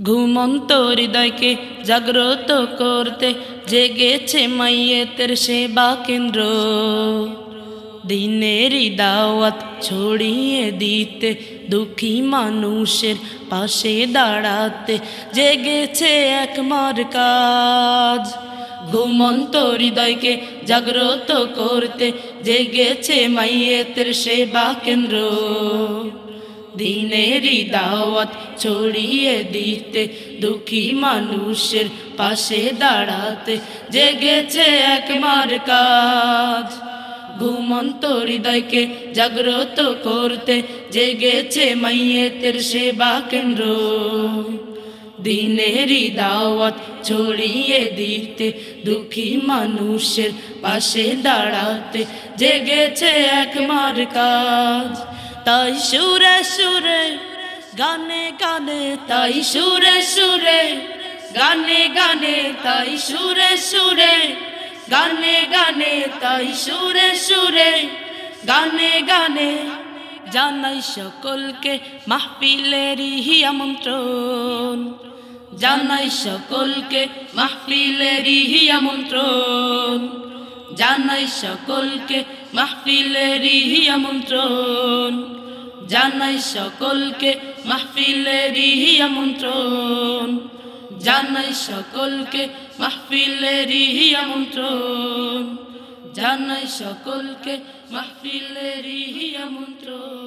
ঘুমন্ত হৃদয়কে জাগ্রত করতে জেগেছে মাইয়েতের সেবা কেন্দ্র। দিনেরই দাওয়াত ছড়িয়ে দিতে দুঃখী মানুষের পাশে দাঁড়াতে জেগেছে একমার কাজ। ঘুমন্ত হৃদয়কে জাগ্রত করতে জেগেছে মাইয়েতের সেবা কেন্দ্র। দিনেরই দাওয়াত ছড়িয়ে দিতে, দুঃখী মানুষের পাশে দাঁড়াতে জেগেছে এক মার কাজ। ঘুমন্ত হৃদয়কে জাগ্রত করতে জেগেছে মাইয়েতের সেবা কেন্দ্র। দিনেরই দাওয়াত ছড়িয়ে দিতে, দুঃখী মানুষের পাশে দাঁড়াতে জেগেছে এক মার কাজ। তাই সুরে সুরে, গানে গানে তাই সুরে সুরে, গানে গানে তাই সুরে সুরে, গানে গানে তাই সুরে সুরে, গানে গানে জানাই সকলকে মাহফিলেরই আমন্ত্রণ। জানাই সকলকে মাহফিলেরই আমন্ত্রণ। জানাই সকলকে মাহফিলেরই আমন্ত্রণ। জানাই সকলকে মাহফিলেরই আমন্ত্রণ। জানাই সকলকে মাহফিলেরই আমন্ত্রণ। জানাই সকলকে মাহফিলেরই আমন্ত্রণ।